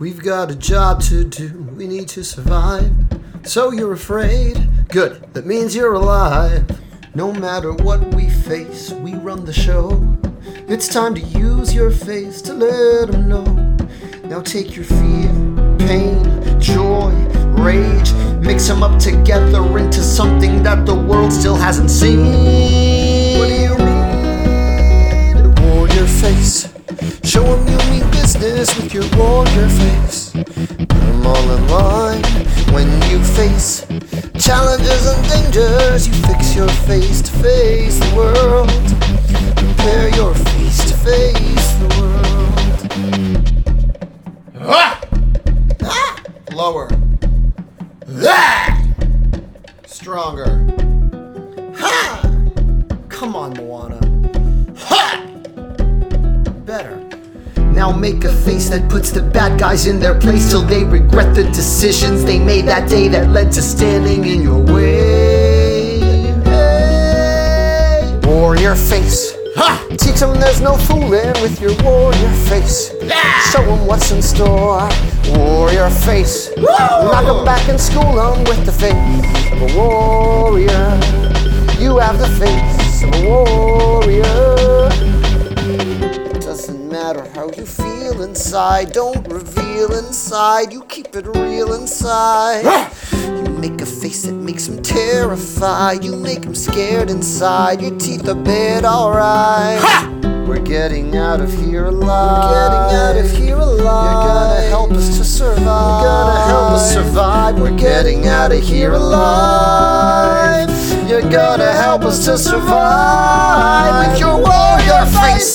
We've got a job to do, we need to survive. So you're afraid? Good, that means you're alive. No matter what we face, we run the show. It's time to use your face to let them know. Now take your fear, pain, joy, rage, mix them up together into something that the world still hasn't seen. Business with your warrior face. Put them all in line when you face challenges and dangers. You fix your face to face the world. Prepare your face to face the world. Ah! Ah! Lower. Ah! Stronger. Now make a face that puts the bad guys in their place till they regret the decisions they made that day that led to standing in your way. Hey. Warrior face. Ha! Teach them there's no fooling with your warrior face. Show them what's in store. Warrior face. Woo! Knock them back and school them with the face of a warrior. How you feel inside, don't reveal inside, you keep it real inside. You make a face that makes them terrified, you make them scared inside, your teeth are bit alright. We're getting out of here alive. We're getting out of here alive. You're gonna help us to survive. You're gonna help us survive. We're getting out of here alive. You're gonna help us to survive with your warrior face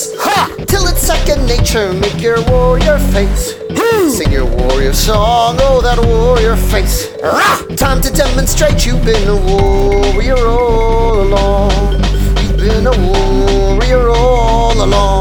turn, make your warrior face. Hmm. Sing your warrior song, oh that warrior face. Time to demonstrate you've been a warrior all along. You've been a warrior all along.